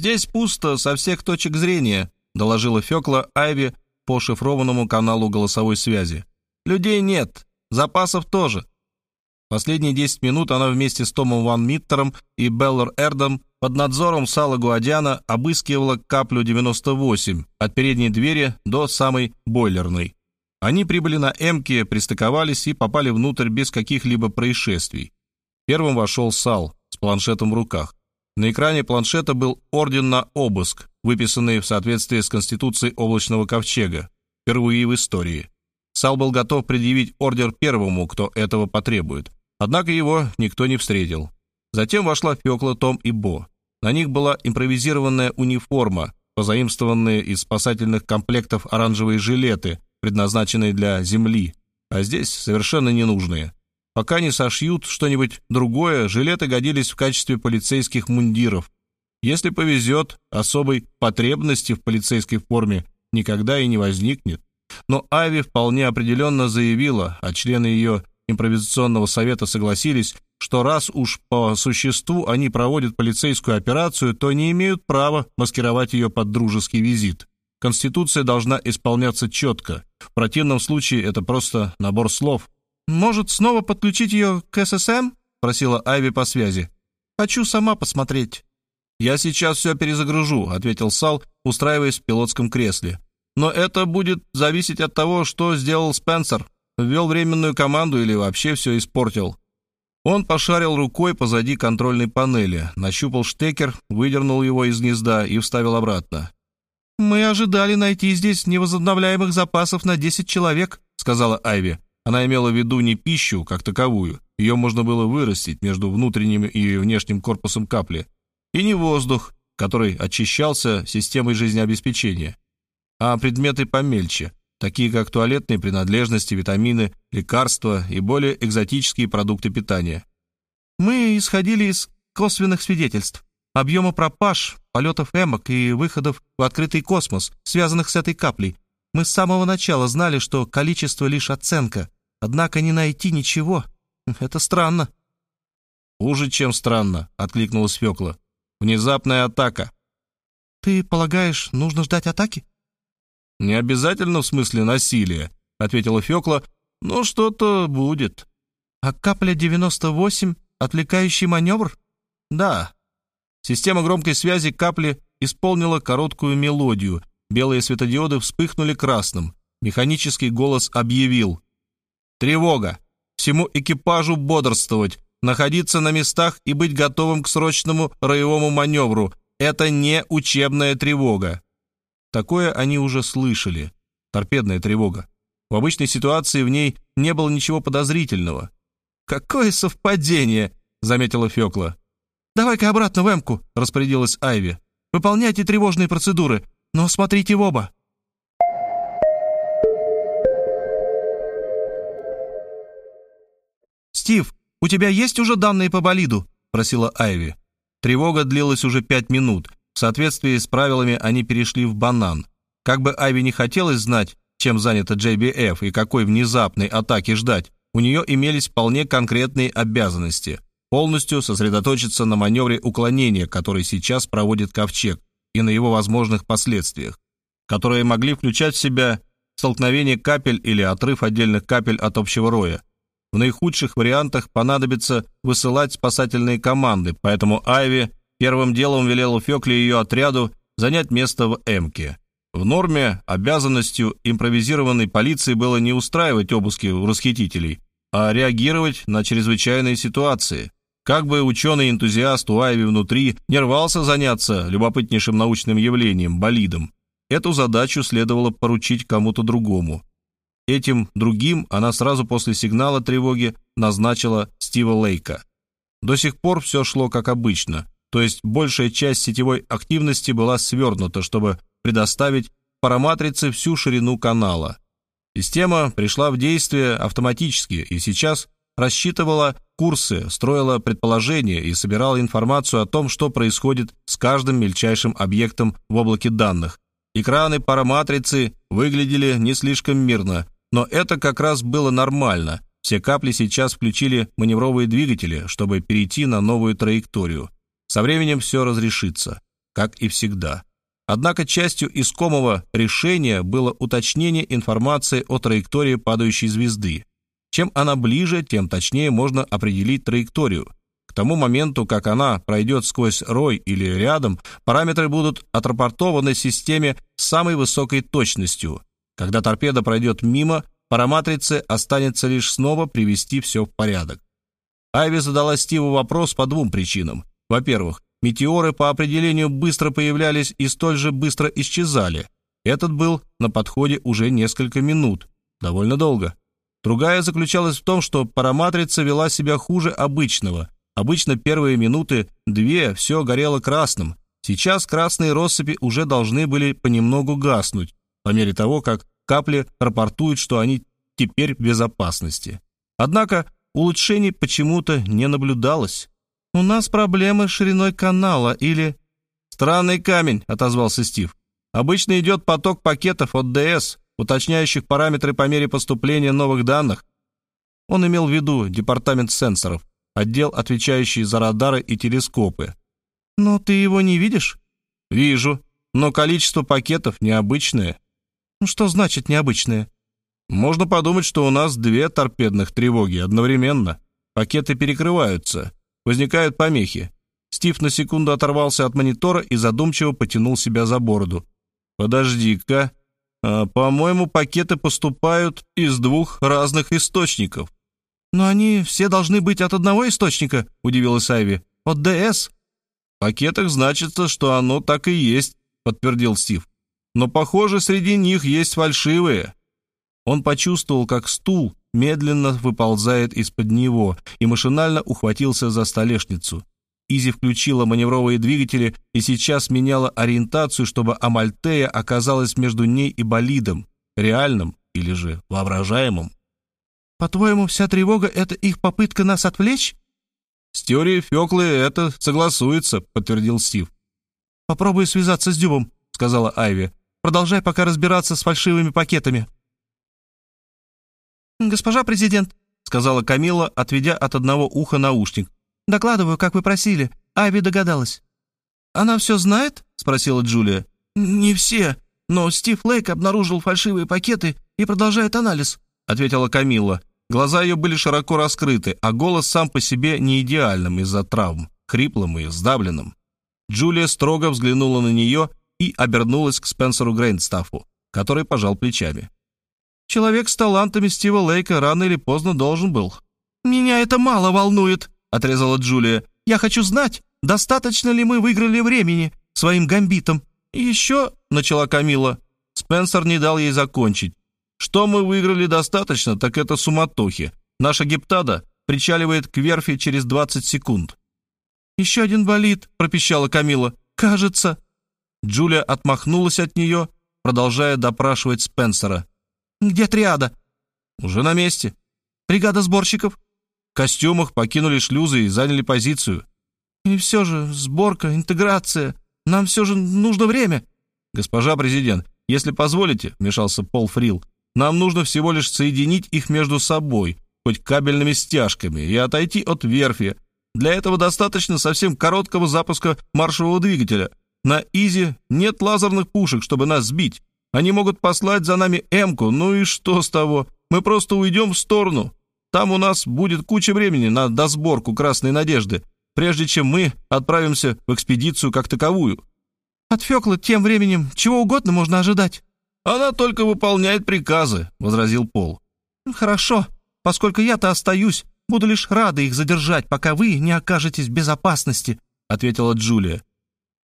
«Здесь пусто со всех точек зрения», — доложила Фёкла Айви по шифрованному каналу голосовой связи. «Людей нет, запасов тоже». Последние 10 минут она вместе с Томом Ван Миттером и Беллар Эрдом под надзором Сала Гуадиана обыскивала каплю 98 от передней двери до самой бойлерной. Они прибыли на Эмке, пристыковались и попали внутрь без каких-либо происшествий. Первым вошел Сал с планшетом в руках. На экране планшета был орден на обыск, выписанный в соответствии с Конституцией облачного ковчега, впервые в истории. Сал был готов предъявить ордер первому, кто этого потребует. Однако его никто не встретил. Затем вошла Фёкла, Том и Бо. На них была импровизированная униформа, позаимствованные из спасательных комплектов оранжевые жилеты, предназначенные для земли, а здесь совершенно ненужные. Пока не сошьют что-нибудь другое, жилеты годились в качестве полицейских мундиров. Если повезет, особой потребности в полицейской форме никогда и не возникнет. Но Ави вполне определенно заявила, а члены ее импровизационного совета согласились, что раз уж по существу они проводят полицейскую операцию, то не имеют права маскировать ее под дружеский визит. Конституция должна исполняться четко. В противном случае это просто набор слов. «Может, снова подключить ее к ССМ?» — просила Айви по связи. «Хочу сама посмотреть». «Я сейчас все перезагружу», — ответил Сал, устраиваясь в пилотском кресле. «Но это будет зависеть от того, что сделал Спенсер. Ввел временную команду или вообще все испортил». Он пошарил рукой позади контрольной панели, нащупал штекер, выдернул его из гнезда и вставил обратно. «Мы ожидали найти здесь невозобновляемых запасов на 10 человек», — сказала Айви. Она имела в виду не пищу, как таковую, ее можно было вырастить между внутренним и внешним корпусом капли, и не воздух, который очищался системой жизнеобеспечения, а предметы помельче, такие как туалетные принадлежности, витамины, лекарства и более экзотические продукты питания. Мы исходили из косвенных свидетельств объема пропаж, полетов эмок и выходов в открытый космос, связанных с этой каплей. Мы с самого начала знали, что количество лишь оценка, однако не найти ничего — это странно». «Хуже, чем странно», — откликнулась Фёкла. «Внезапная атака». «Ты полагаешь, нужно ждать атаки?» «Не обязательно в смысле насилия», — ответила Фёкла, — «но что-то будет». «А капля 98 — отвлекающий маневр?» «Да, Система громкой связи капли исполнила короткую мелодию. Белые светодиоды вспыхнули красным. Механический голос объявил. «Тревога! Всему экипажу бодрствовать, находиться на местах и быть готовым к срочному роевому маневру. Это не учебная тревога». Такое они уже слышали. Торпедная тревога. В обычной ситуации в ней не было ничего подозрительного. «Какое совпадение!» — заметила Фёкла. «Давай-ка обратно в Эмку», — распорядилась Айви. «Выполняйте тревожные процедуры, но смотрите в оба». «Стив, у тебя есть уже данные по болиду?» — просила Айви. Тревога длилась уже пять минут. В соответствии с правилами они перешли в банан. Как бы Айви не хотелось знать, чем занята JBF и какой внезапной атаки ждать, у нее имелись вполне конкретные обязанности — полностью сосредоточиться на маневре уклонения, который сейчас проводит Ковчег, и на его возможных последствиях, которые могли включать в себя столкновение капель или отрыв отдельных капель от общего роя. В наихудших вариантах понадобится высылать спасательные команды, поэтому Айви первым делом велела Фёкле и ее отряду занять место в Эмке. В норме обязанностью импровизированной полиции было не устраивать обыски у расхитителей, а реагировать на чрезвычайные ситуации – как бы ученый-энтузиаст у Айви внутри не рвался заняться любопытнейшим научным явлением, болидом, эту задачу следовало поручить кому-то другому. Этим другим она сразу после сигнала тревоги назначила Стива Лейка. До сих пор все шло как обычно, то есть большая часть сетевой активности была свернута, чтобы предоставить параматрице всю ширину канала. Система пришла в действие автоматически и сейчас рассчитывала курсы, строила предположения и собирала информацию о том, что происходит с каждым мельчайшим объектом в облаке данных. Экраны параматрицы выглядели не слишком мирно, но это как раз было нормально. Все капли сейчас включили маневровые двигатели, чтобы перейти на новую траекторию. Со временем все разрешится. как и всегда. Однако частью искомого решения было уточнение информации о траектории падающей звезды. Чем она ближе, тем точнее можно определить траекторию. К тому моменту, как она пройдет сквозь рой или рядом, параметры будут отрапортованы системе с самой высокой точностью. Когда торпеда пройдет мимо, параматрице останется лишь снова привести все в порядок. Айви задала Стиву вопрос по двум причинам. Во-первых, метеоры по определению быстро появлялись и столь же быстро исчезали. Этот был на подходе уже несколько минут, довольно долго. Другая заключалась в том, что параматрица вела себя хуже обычного. Обычно первые минуты две все горело красным. Сейчас красные россыпи уже должны были понемногу гаснуть, по мере того, как капли рапортуют, что они теперь в безопасности. Однако улучшений почему-то не наблюдалось. «У нас проблемы с шириной канала или...» «Странный камень», — отозвался Стив. «Обычно идет поток пакетов от ДС, уточняющих параметры по мере поступления новых данных. Он имел в виду департамент сенсоров, отдел, отвечающий за радары и телескопы. «Но ты его не видишь?» «Вижу, но количество пакетов необычное». «Ну, «Что значит необычное?» «Можно подумать, что у нас две торпедных тревоги одновременно. Пакеты перекрываются, возникают помехи». Стив на секунду оторвался от монитора и задумчиво потянул себя за бороду. «Подожди-ка, по-моему, пакеты поступают из двух разных источников. Но они все должны быть от одного источника, удивилась Айви. От ДС. В пакетах значится, что оно так и есть, подтвердил Стив. Но, похоже, среди них есть фальшивые. Он почувствовал, как стул медленно выползает из-под него и машинально ухватился за столешницу. Изи включила маневровые двигатели и сейчас меняла ориентацию, чтобы Амальтея оказалась между ней и болидом, реальным или же воображаемым. «По-твоему, вся тревога — это их попытка нас отвлечь?» «С теорией Феклы это согласуется», — подтвердил Стив. «Попробуй связаться с Дюбом», — сказала Айви. «Продолжай пока разбираться с фальшивыми пакетами». «Госпожа президент», — сказала Камила, отведя от одного уха наушник. «Докладываю, как вы просили. Айви догадалась». «Она все знает?» — спросила Джулия. «Не все, но Стив Лейк обнаружил фальшивые пакеты и продолжает анализ», — ответила Камилла. Глаза ее были широко раскрыты, а голос сам по себе не идеальным из-за травм, хриплым и сдавленным. Джулия строго взглянула на нее и обернулась к Спенсеру Грейнстаффу, который пожал плечами. «Человек с талантами Стива Лейка рано или поздно должен был». «Меня это мало волнует», — отрезала Джулия. «Я хочу знать, достаточно ли мы выиграли времени своим гамбитом». «Еще», — начала Камила. Спенсер не дал ей закончить. «Что мы выиграли достаточно, так это суматохи. Наша гептада причаливает к верфи через 20 секунд». «Еще один болит», — пропищала Камила. «Кажется». Джулия отмахнулась от нее, продолжая допрашивать Спенсера. «Где триада?» «Уже на месте». «Бригада сборщиков?» Костюмах покинули шлюзы и заняли позицию. И все же сборка, интеграция. Нам все же нужно время. Госпожа президент, если позволите, вмешался Пол Фрил, нам нужно всего лишь соединить их между собой, хоть кабельными стяжками, и отойти от верфи. Для этого достаточно совсем короткого запуска маршевого двигателя. На Изи нет лазерных пушек, чтобы нас сбить. Они могут послать за нами Эмку, ну и что с того? Мы просто уйдем в сторону. Там у нас будет куча времени на досборку Красной Надежды, прежде чем мы отправимся в экспедицию как таковую. От Феклы тем временем чего угодно можно ожидать. Она только выполняет приказы, возразил Пол. Хорошо, поскольку я-то остаюсь, буду лишь рада их задержать, пока вы не окажетесь в безопасности, ответила Джулия.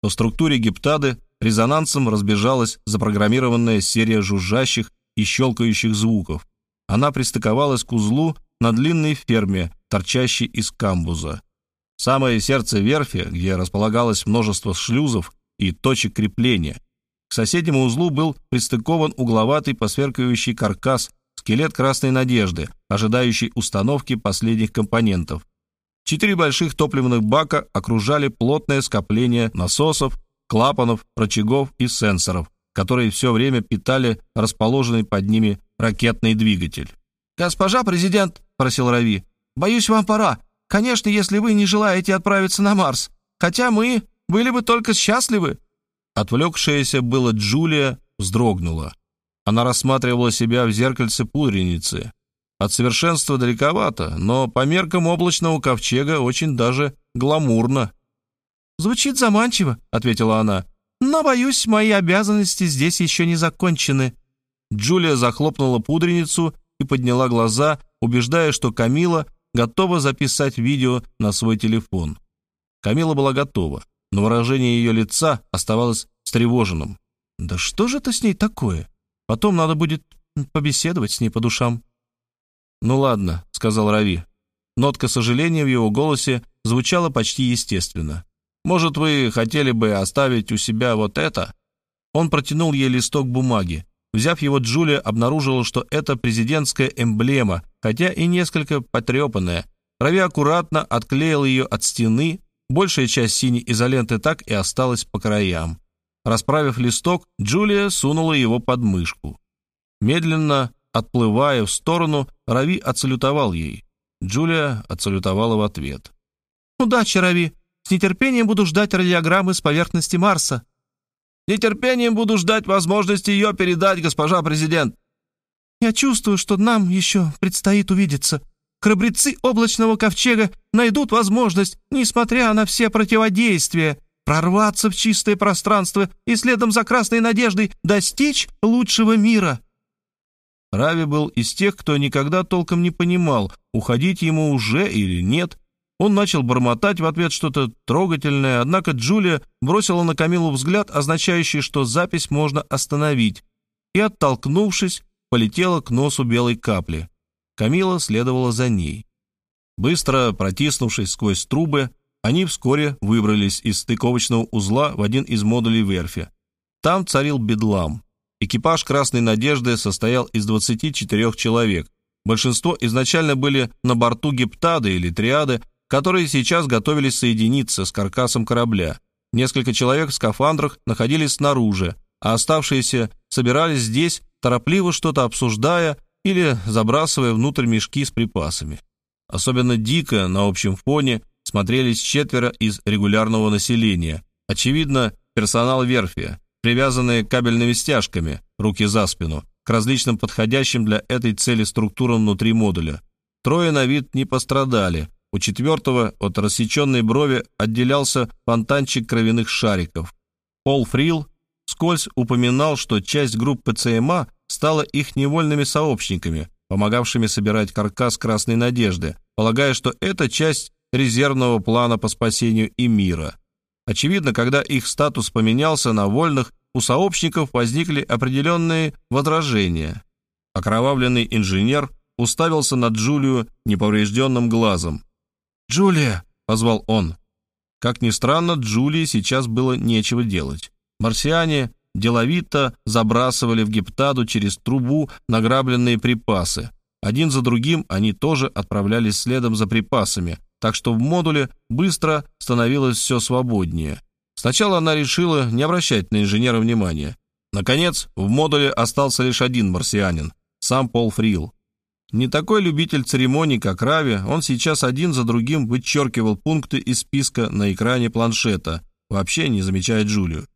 По структуре гептады резонансом разбежалась запрограммированная серия жужжащих и щелкающих звуков. Она пристыковалась к узлу на длинной ферме, торчащей из камбуза. Самое сердце верфи, где располагалось множество шлюзов и точек крепления. К соседнему узлу был пристыкован угловатый посверкивающий каркас, скелет Красной Надежды, ожидающий установки последних компонентов. Четыре больших топливных бака окружали плотное скопление насосов, клапанов, рычагов и сенсоров, которые все время питали расположенный под ними ракетный двигатель. «Госпожа президент», — просил Рави, — «боюсь, вам пора. Конечно, если вы не желаете отправиться на Марс. Хотя мы были бы только счастливы. Отвлекшаяся было Джулия вздрогнула. Она рассматривала себя в зеркальце пудреницы. От совершенства далековато, но по меркам облачного ковчега очень даже гламурно. «Звучит заманчиво», — ответила она. «Но, боюсь, мои обязанности здесь еще не закончены». Джулия захлопнула пудреницу и подняла глаза, убеждая, что Камила готова записать видео на свой телефон. Камила была готова, но выражение ее лица оставалось встревоженным. «Да что же это с ней такое? Потом надо будет побеседовать с ней по душам». «Ну ладно», — сказал Рави. Нотка сожаления в его голосе звучала почти естественно. «Может, вы хотели бы оставить у себя вот это?» Он протянул ей листок бумаги. Взяв его, Джулия обнаружила, что это президентская эмблема, хотя и несколько потрепанная. Рави аккуратно отклеил ее от стены, большая часть синей изоленты так и осталась по краям. Расправив листок, Джулия сунула его под мышку. Медленно, отплывая в сторону, Рави отсалютовал ей. Джулия отсалютовала в ответ. «Удачи, Рави! С нетерпением буду ждать радиограммы с поверхности Марса!» Нетерпением буду ждать возможности ее передать, госпожа президент». «Я чувствую, что нам еще предстоит увидеться. Храбрецы облачного ковчега найдут возможность, несмотря на все противодействия, прорваться в чистое пространство и следом за красной надеждой достичь лучшего мира». Рави был из тех, кто никогда толком не понимал, уходить ему уже или нет, он начал бормотать в ответ что-то трогательное, однако Джулия бросила на Камилу взгляд, означающий, что запись можно остановить, и, оттолкнувшись, полетела к носу белой капли. Камила следовала за ней. Быстро протиснувшись сквозь трубы, они вскоре выбрались из стыковочного узла в один из модулей верфи. Там царил бедлам. Экипаж «Красной надежды» состоял из 24 человек. Большинство изначально были на борту гептады или триады, которые сейчас готовились соединиться с каркасом корабля. Несколько человек в скафандрах находились снаружи, а оставшиеся собирались здесь, торопливо что-то обсуждая или забрасывая внутрь мешки с припасами. Особенно дико на общем фоне смотрелись четверо из регулярного населения. Очевидно, персонал верфи, привязанные кабельными стяжками, руки за спину, к различным подходящим для этой цели структурам внутри модуля. Трое на вид не пострадали, у четвертого от рассеченной брови отделялся фонтанчик кровяных шариков. Пол Фрил скользь упоминал, что часть группы ЦМА стала их невольными сообщниками, помогавшими собирать каркас Красной Надежды, полагая, что это часть резервного плана по спасению и мира. Очевидно, когда их статус поменялся на вольных, у сообщников возникли определенные возражения. Окровавленный инженер уставился на Джулию неповрежденным глазом. «Джулия!» — позвал он. Как ни странно, Джулии сейчас было нечего делать. Марсиане деловито забрасывали в гептаду через трубу награбленные припасы. Один за другим они тоже отправлялись следом за припасами, так что в модуле быстро становилось все свободнее. Сначала она решила не обращать на инженера внимания. Наконец, в модуле остался лишь один марсианин, сам Пол Фрил. Не такой любитель церемоний, как Рави, он сейчас один за другим вычеркивал пункты из списка на экране планшета, вообще не замечая Джулию.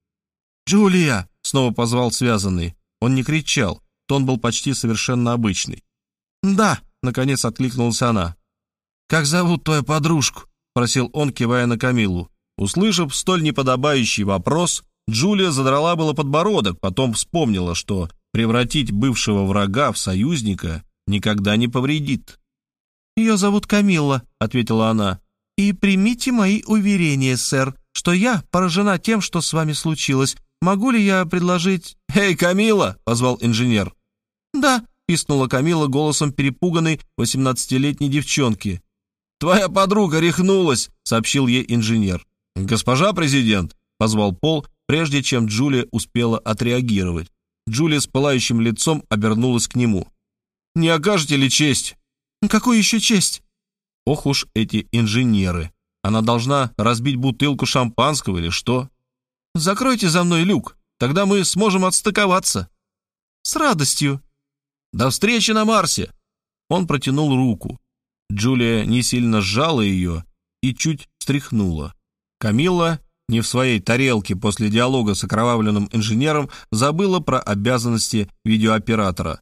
«Джулия!» — снова позвал связанный. Он не кричал, тон был почти совершенно обычный. «Да!» — наконец откликнулась она. «Как зовут твою подружку?» — спросил он, кивая на Камилу. Услышав столь неподобающий вопрос, Джулия задрала было подбородок, потом вспомнила, что превратить бывшего врага в союзника никогда не повредит. «Ее зовут Камилла», — ответила она. «И примите мои уверения, сэр, что я поражена тем, что с вами случилось. Могу ли я предложить...» «Эй, Камила!» — позвал инженер. «Да», — пискнула Камила голосом перепуганной восемнадцатилетней девчонки. «Твоя подруга рехнулась», — сообщил ей инженер. «Госпожа президент», — позвал Пол, прежде чем Джулия успела отреагировать. Джулия с пылающим лицом обернулась к нему. Не окажете ли честь?» «Какую еще честь?» «Ох уж эти инженеры! Она должна разбить бутылку шампанского или что?» «Закройте за мной люк, тогда мы сможем отстыковаться». «С радостью». «До встречи на Марсе!» Он протянул руку. Джулия не сильно сжала ее и чуть встряхнула. Камилла не в своей тарелке после диалога с окровавленным инженером, забыла про обязанности видеооператора.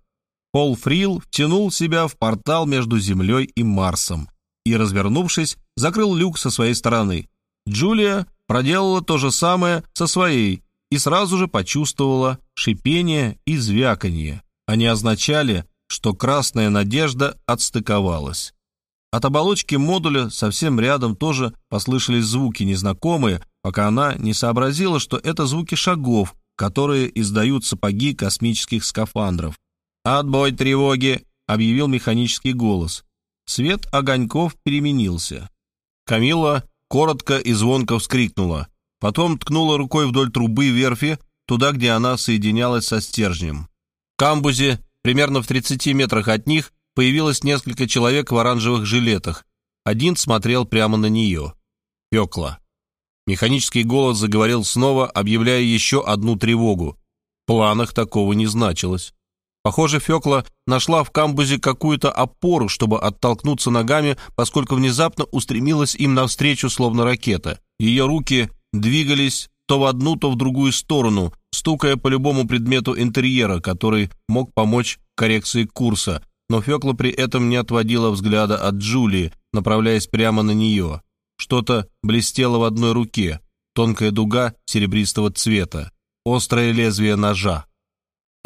Пол Фрил втянул себя в портал между Землей и Марсом и, развернувшись, закрыл люк со своей стороны. Джулия проделала то же самое со своей и сразу же почувствовала шипение и звяканье. Они означали, что красная надежда отстыковалась. От оболочки модуля совсем рядом тоже послышались звуки незнакомые, пока она не сообразила, что это звуки шагов, которые издают сапоги космических скафандров. «Отбой тревоги!» — объявил механический голос. Цвет огоньков переменился. Камила коротко и звонко вскрикнула. Потом ткнула рукой вдоль трубы верфи, туда, где она соединялась со стержнем. В камбузе, примерно в 30 метрах от них, появилось несколько человек в оранжевых жилетах. Один смотрел прямо на нее. Фекла. Механический голос заговорил снова, объявляя еще одну тревогу. В планах такого не значилось. Похоже, Фекла нашла в камбузе какую-то опору, чтобы оттолкнуться ногами, поскольку внезапно устремилась им навстречу, словно ракета. Ее руки двигались то в одну, то в другую сторону, стукая по любому предмету интерьера, который мог помочь коррекции курса, но Фекла при этом не отводила взгляда от Джулии, направляясь прямо на нее. Что-то блестело в одной руке, тонкая дуга серебристого цвета, острое лезвие ножа.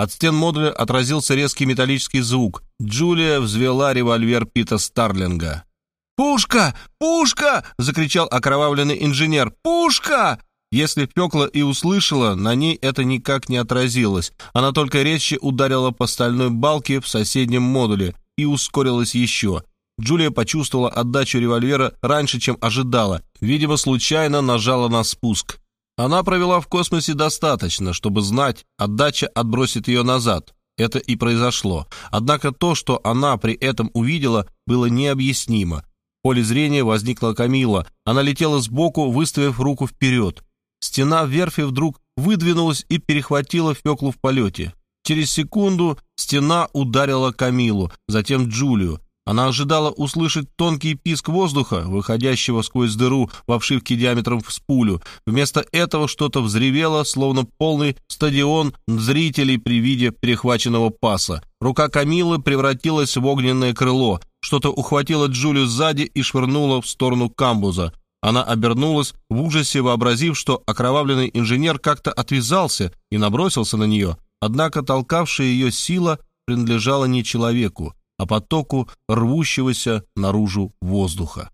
От стен модуля отразился резкий металлический звук. Джулия взвела револьвер Пита Старлинга. «Пушка! Пушка!» — закричал окровавленный инженер. «Пушка!» Если Фекла и услышала, на ней это никак не отразилось. Она только резче ударила по стальной балке в соседнем модуле и ускорилась еще. Джулия почувствовала отдачу револьвера раньше, чем ожидала. Видимо, случайно нажала на спуск. Она провела в космосе достаточно, чтобы знать, отдача отбросит ее назад. Это и произошло. Однако то, что она при этом увидела, было необъяснимо. В поле зрения возникла Камила. Она летела сбоку, выставив руку вперед. Стена верфи вдруг выдвинулась и перехватила Феклу в полете. Через секунду стена ударила Камилу, затем Джулию. Она ожидала услышать тонкий писк воздуха, выходящего сквозь дыру в обшивке диаметром с пулю. Вместо этого что-то взревело, словно полный стадион зрителей при виде перехваченного паса. Рука Камилы превратилась в огненное крыло. Что-то ухватило Джулию сзади и швырнуло в сторону камбуза. Она обернулась в ужасе, вообразив, что окровавленный инженер как-то отвязался и набросился на нее. Однако толкавшая ее сила принадлежала не человеку, а потоку рвущегося наружу воздуха.